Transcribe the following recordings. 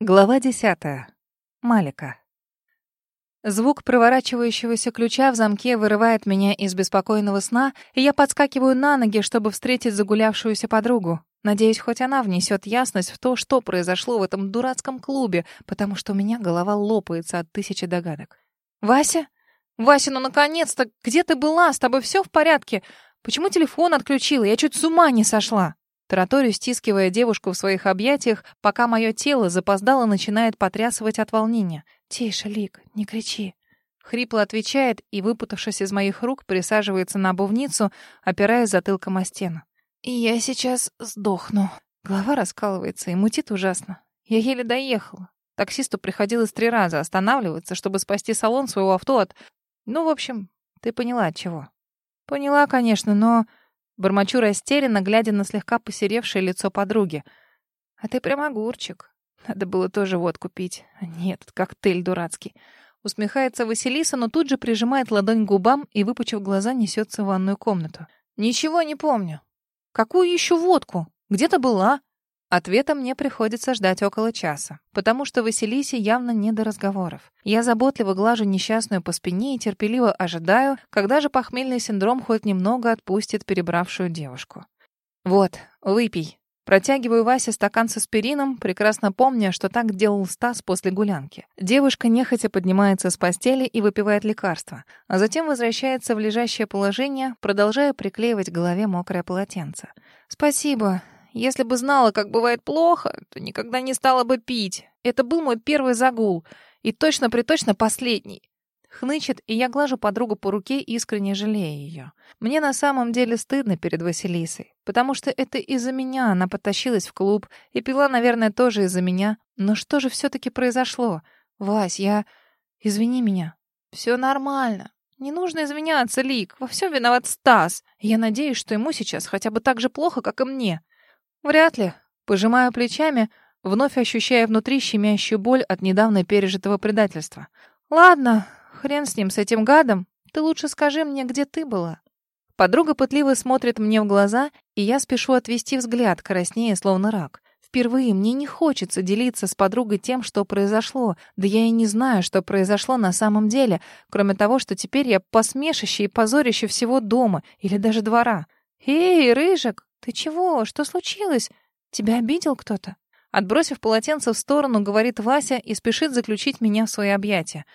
Глава десятая. Малика. Звук проворачивающегося ключа в замке вырывает меня из беспокойного сна, и я подскакиваю на ноги, чтобы встретить загулявшуюся подругу. Надеюсь, хоть она внесет ясность в то, что произошло в этом дурацком клубе, потому что у меня голова лопается от тысячи догадок. «Вася? Вася, ну наконец-то! Где ты была? С тобой все в порядке? Почему телефон отключила? Я чуть с ума не сошла!» Тараторю, стискивая девушку в своих объятиях, пока мое тело запоздало начинает потрясывать от волнения. «Тише, Лик, не кричи». Хрипло отвечает и, выпутавшись из моих рук, присаживается на обувницу, опираясь затылком о стену. «И я сейчас сдохну». Голова раскалывается и мутит ужасно. Я еле доехала. Таксисту приходилось три раза останавливаться, чтобы спасти салон своего авто от... Ну, в общем, ты поняла от чего. Поняла, конечно, но... Бормочу растерянно, глядя на слегка посеревшее лицо подруги. «А ты прям огурчик. Надо было тоже водку пить. А нет, коктейль дурацкий». Усмехается Василиса, но тут же прижимает ладонь к губам и, выпучив глаза, несется в ванную комнату. «Ничего не помню. Какую еще водку? Где-то была?» Ответа мне приходится ждать около часа, потому что Василисе явно не до разговоров. Я заботливо глажу несчастную по спине и терпеливо ожидаю, когда же похмельный синдром хоть немного отпустит перебравшую девушку. «Вот, выпей». Протягиваю Васе стакан с аспирином, прекрасно помня, что так делал Стас после гулянки. Девушка нехотя поднимается с постели и выпивает лекарство, а затем возвращается в лежащее положение, продолжая приклеивать к голове мокрое полотенце. «Спасибо. Если бы знала, как бывает плохо, то никогда не стала бы пить. Это был мой первый загул. И точно-приточно последний. Хнычет, и я глажу подругу по руке, искренне жалея ее. Мне на самом деле стыдно перед Василисой, потому что это из-за меня она потащилась в клуб и пила, наверное, тоже из-за меня. Но что же все-таки произошло? Вась, я... Извини меня. Все нормально. Не нужно извиняться, Лик. Во всем виноват Стас. Я надеюсь, что ему сейчас хотя бы так же плохо, как и мне. Вряд ли. Пожимаю плечами, вновь ощущая внутри щемящую боль от недавно пережитого предательства. Ладно, хрен с ним, с этим гадом. Ты лучше скажи мне, где ты была. Подруга пытливо смотрит мне в глаза, и я спешу отвести взгляд, краснее, словно рак. Впервые мне не хочется делиться с подругой тем, что произошло. Да я и не знаю, что произошло на самом деле, кроме того, что теперь я посмешище и позорище всего дома или даже двора. «Эй, Рыжик, «Ты чего? Что случилось? Тебя обидел кто-то?» Отбросив полотенце в сторону, говорит Вася и спешит заключить меня в свои объятия.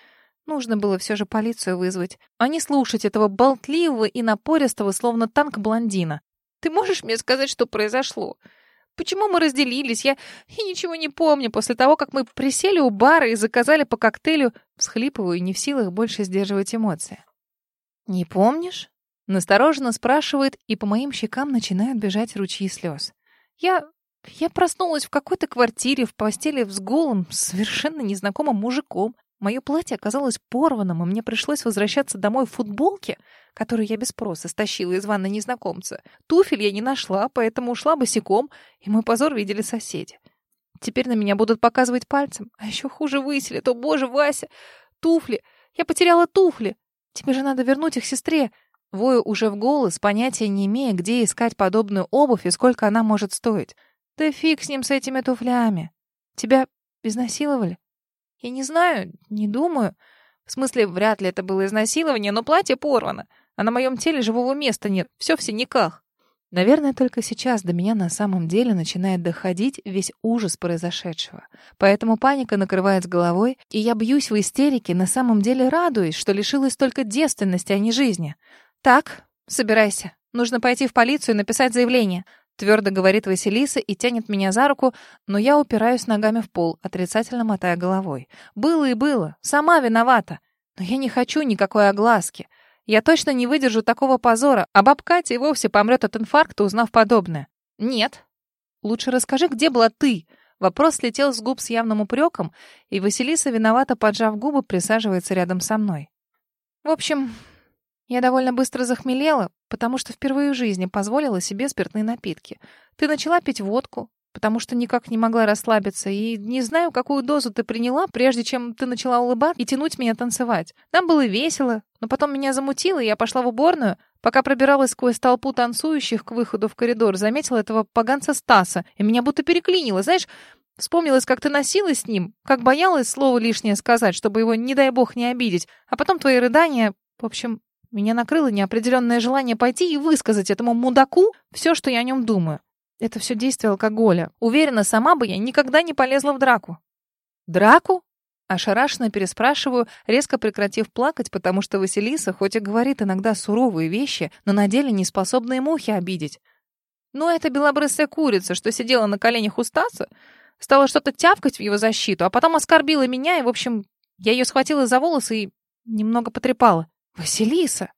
Нужно было все же полицию вызвать, а не слушать этого болтливого и напористого, словно танк блондина. «Ты можешь мне сказать, что произошло? Почему мы разделились? Я, я ничего не помню. После того, как мы присели у бара и заказали по коктейлю, всхлипываю и не в силах больше сдерживать эмоции». «Не помнишь?» Настороженно спрашивает, и по моим щекам начинают бежать ручьи слез. Я... я проснулась в какой-то квартире, в постели с голым, совершенно незнакомым мужиком. Мое платье оказалось порванным, и мне пришлось возвращаться домой в футболке, которую я без спроса стащила из ванны незнакомца. Туфель я не нашла, поэтому ушла босиком, и мой позор видели соседи. Теперь на меня будут показывать пальцем, а еще хуже выселят. О, боже, Вася! Туфли! Я потеряла туфли! Тебе же надо вернуть их сестре. Вою уже в голос, понятия не имея, где искать подобную обувь и сколько она может стоить. Да фиг с ним, с этими туфлями. Тебя изнасиловали? Я не знаю, не думаю. В смысле, вряд ли это было изнасилование, но платье порвано, а на моем теле живого места нет, все в синяках. Наверное, только сейчас до меня на самом деле начинает доходить весь ужас произошедшего. Поэтому паника накрывает с головой, и я бьюсь в истерике, на самом деле радуюсь, что лишилась только девственности, а не жизни. «Так, собирайся. Нужно пойти в полицию и написать заявление», — твердо говорит Василиса и тянет меня за руку, но я упираюсь ногами в пол, отрицательно мотая головой. «Было и было. Сама виновата. Но я не хочу никакой огласки. Я точно не выдержу такого позора, а баб Катя и вовсе помрет от инфаркта, узнав подобное». «Нет». «Лучше расскажи, где была ты?» Вопрос слетел с губ с явным упреком, и Василиса, виновато поджав губы, присаживается рядом со мной. «В общем, я довольно быстро захмелела, потому что впервые в жизни позволила себе спиртные напитки. Ты начала пить водку, потому что никак не могла расслабиться, и не знаю, какую дозу ты приняла, прежде чем ты начала улыбаться и тянуть меня танцевать. Нам было весело, но потом меня замутило, и я пошла в уборную. Пока пробиралась сквозь толпу танцующих к выходу в коридор, заметила этого поганца Стаса, и меня будто переклинило. Знаешь, Вспомнилось, как ты носилась с ним, как боялась слово лишнее сказать, чтобы его, не дай бог, не обидеть. А потом твои рыдания... В общем, меня накрыло неопределенное желание пойти и высказать этому мудаку все, что я о нем думаю. Это все действие алкоголя. Уверена, сама бы я никогда не полезла в драку. Драку? Ошарашенно переспрашиваю, резко прекратив плакать, потому что Василиса, хоть и говорит иногда суровые вещи, но на деле не способна и мухи обидеть. Ну, это белобрысая курица, что сидела на коленях у Стаса, стала что-то тявкать в его защиту, а потом оскорбила меня, и, в общем, я ее схватила за волосы и немного потрепала. «Василиса!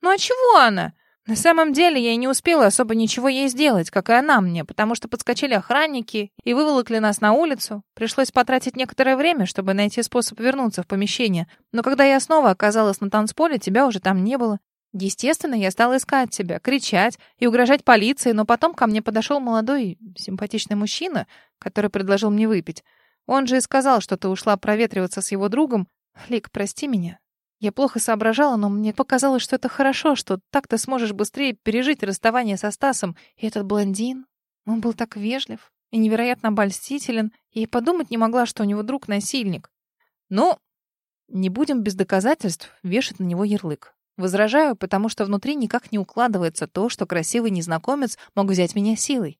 Ну а чего она? На самом деле я и не успела особо ничего ей сделать, как и она мне, потому что подскочили охранники и выволокли нас на улицу. Пришлось потратить некоторое время, чтобы найти способ вернуться в помещение. Но когда я снова оказалась на танцполе, тебя уже там не было. Естественно, я стала искать тебя, кричать и угрожать полиции, но потом ко мне подошел молодой, симпатичный мужчина, который предложил мне выпить. Он же и сказал, что ты ушла проветриваться с его другом. Лик, прости меня. Я плохо соображала, но мне показалось, что это хорошо, что так ты сможешь быстрее пережить расставание со Стасом. И этот блондин, он был так вежлив и невероятно обольстителен, и подумать не могла, что у него друг насильник. Но не будем без доказательств вешать на него ярлык. Возражаю, потому что внутри никак не укладывается то, что красивый незнакомец мог взять меня силой.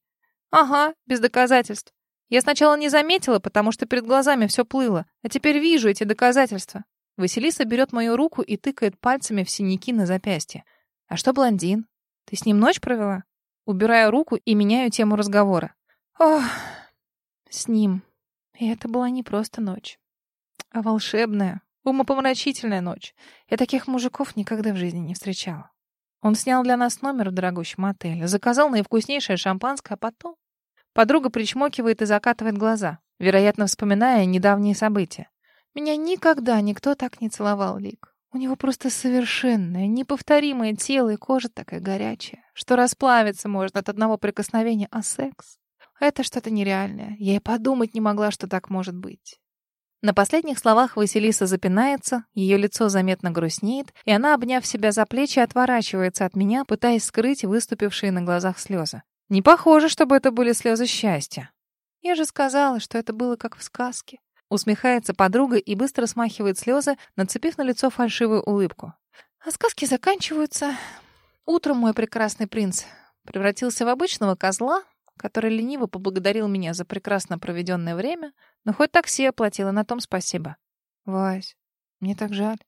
Ага, без доказательств. Я сначала не заметила, потому что перед глазами все плыло, а теперь вижу эти доказательства. Василиса берет мою руку и тыкает пальцами в синяки на запястье. А что блондин? Ты с ним ночь провела? Убираю руку и меняю тему разговора. Ох, с ним. И это была не просто ночь, а волшебная, Умопомрачительная ночь. Я таких мужиков никогда в жизни не встречала. Он снял для нас номер в дорогущем отеле, заказал наивкуснейшее шампанское, а потом... Подруга причмокивает и закатывает глаза, вероятно, вспоминая недавние события. Меня никогда никто так не целовал, Лик. У него просто совершенное, неповторимое тело и кожа такая горячая, что расплавиться можно от одного прикосновения, а секс — это что-то нереальное. Я и подумать не могла, что так может быть. На последних словах Василиса запинается, ее лицо заметно грустнеет, и она, обняв себя за плечи, отворачивается от меня, пытаясь скрыть выступившие на глазах слезы. Не похоже, чтобы это были слезы счастья. Я же сказала, что это было как в сказке. Усмехается подруга и быстро смахивает слезы, нацепив на лицо фальшивую улыбку. А сказки заканчиваются. Утром мой прекрасный принц превратился в обычного козла, который лениво поблагодарил меня за прекрасно проведенное время, но хоть такси оплатила, на том спасибо. Вась, мне так жаль.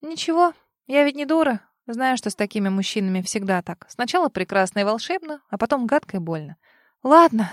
Ничего, я ведь не дура. Знаю, что с такими мужчинами всегда так. Сначала прекрасно и волшебно, а потом гадко и больно. Ладно,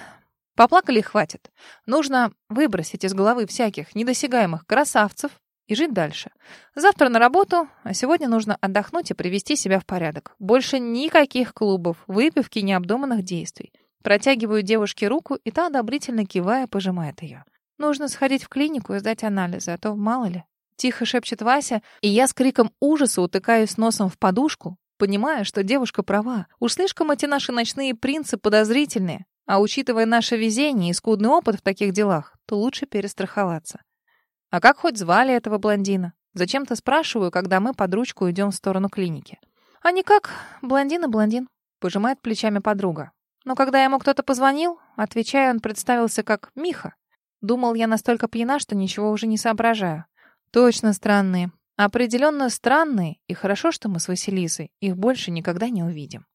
поплакали хватит. Нужно выбросить из головы всяких недосягаемых красавцев и жить дальше. Завтра на работу, а сегодня нужно отдохнуть и привести себя в порядок. Больше никаких клубов, выпивки, необдуманных действий. Протягиваю девушке руку, и та, одобрительно кивая, пожимает ее. Нужно сходить в клинику и сдать анализы, а то мало ли. Тихо шепчет Вася, и я с криком ужаса утыкаюсь носом в подушку, понимая, что девушка права. Уж слишком эти наши ночные принцы подозрительные. А учитывая наше везение и скудный опыт в таких делах, то лучше перестраховаться. А как хоть звали этого блондина? Зачем-то спрашиваю, когда мы под ручку идем в сторону клиники. А никак, блондин и блондин. Пожимает плечами подруга. Но когда ему кто-то позвонил, отвечая, он представился как Миха. Думал, я настолько пьяна, что ничего уже не соображаю. Точно странные. Определенно странные, и хорошо, что мы с Василисой их больше никогда не увидим.